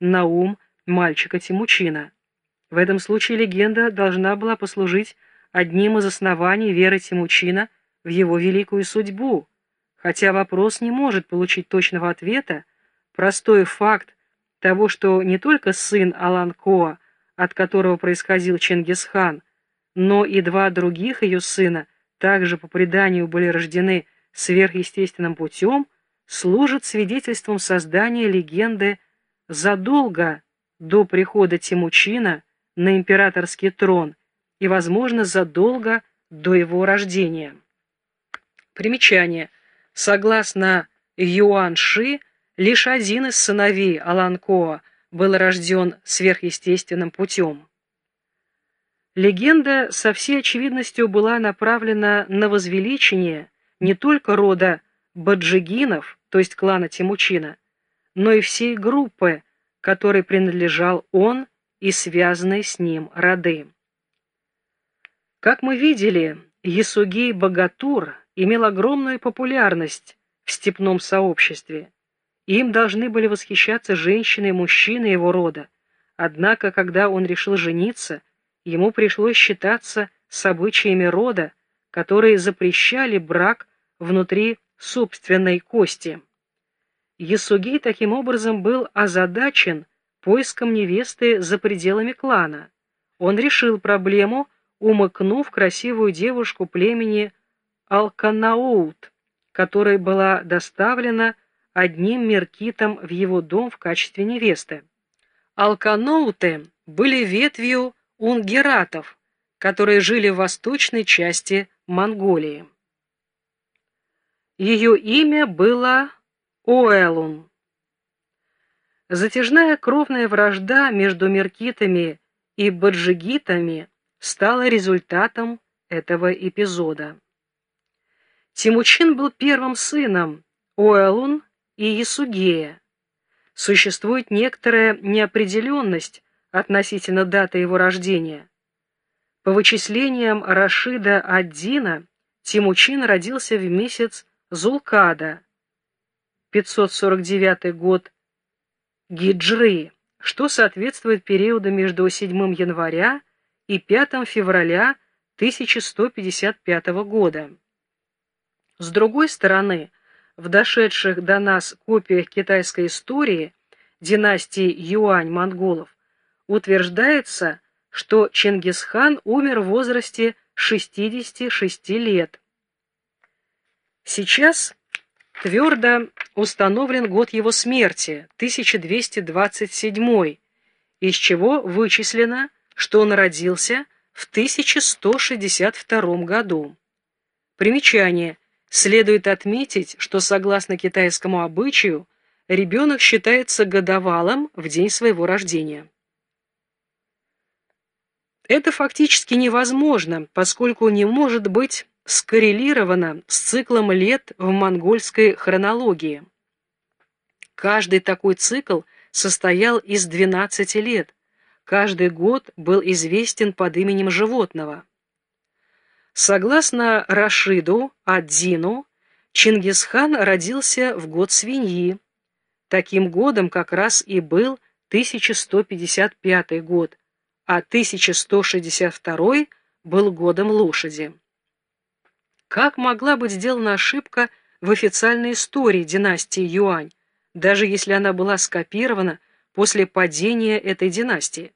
на ум мальчика Тимучина. В этом случае легенда должна была послужить одним из оснований веры Тимучина в его великую судьбу. Хотя вопрос не может получить точного ответа, простой факт того, что не только сын Аланкоа, от которого происходил Чингисхан, но и два других ее сына также по преданию были рождены сверхъестественным путем, служит свидетельством создания легенды задолго до прихода Тимучина на императорский трон и, возможно, задолго до его рождения. Примечание. Согласно Юан Ши, лишь один из сыновей Аланкоа был рожден сверхъестественным путем. Легенда со всей очевидностью была направлена на возвеличение не только рода Баджигинов, то есть клана Тимучина, но и всей группы, которой принадлежал он и связанные с ним роды. Как мы видели, Ясугей Богатур имел огромную популярность в степном сообществе. Им должны были восхищаться женщины и мужчины его рода. Однако, когда он решил жениться, ему пришлось считаться с обычаями рода, которые запрещали брак внутри собственной кости. Ясугей таким образом был озадачен поиском невесты за пределами клана. Он решил проблему, умыкнув красивую девушку племени Алканаут, которая была доставлена одним меркитом в его дом в качестве невесты. Алканоуты были ветвью унгератов, которые жили в восточной части Монголии. Ее имя было Оэлун. Затяжная кровная вражда между меркитами и баджигитами стала результатом этого эпизода. Тимучин был первым сыном Оэлун и Ясугея. Существует некоторая неопределенность относительно даты его рождения. По вычислениям Рашида Аддина, Тимучин родился в месяц Зулкада, 549 год Гиджры, что соответствует периоду между 7 января и 5 февраля 1155 года. С другой стороны, в дошедших до нас копиях китайской истории династии Юань-монголов утверждается, что Чингисхан умер в возрасте 66 лет. Сейчас твердо установлен год его смерти, 1227, из чего вычислено, что он родился в 1162 году. Примечание. Следует отметить, что согласно китайскому обычаю, ребенок считается годовалым в день своего рождения. Это фактически невозможно, поскольку не может быть скоррелировано с циклом лет в монгольской хронологии. Каждый такой цикл состоял из 12 лет. Каждый год был известен под именем животного. Согласно Рашиду Аддину, Чингисхан родился в год свиньи. Таким годом как раз и был 1155 год, а 1162 был годом лошади. Как могла быть сделана ошибка в официальной истории династии Юань, даже если она была скопирована после падения этой династии?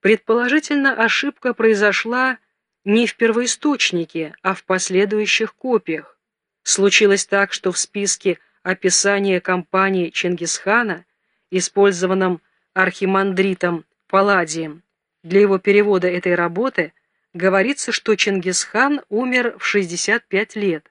Предположительно, ошибка произошла не в первоисточнике, а в последующих копиях. Случилось так, что в списке описания кампании Чингисхана, использованном архимандритом Палладием, для его перевода этой работы говорится, что Чингисхан умер в 65 лет.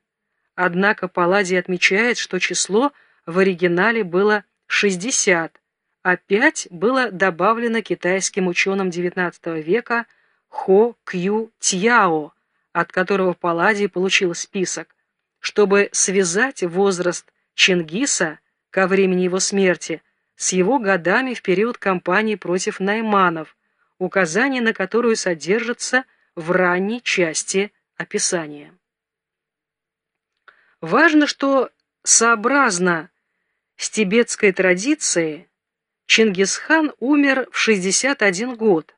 Однако Палладий отмечает, что число в оригинале было 60, а 5 было добавлено китайским ученым XIX века – Хо Кью Тьяо, от которого Палладий получил список, чтобы связать возраст Чингиса ко времени его смерти с его годами в период кампании против найманов, указание на которую содержится в ранней части описания. Важно, что сообразно с тибетской традицией Чингисхан умер в 61 год.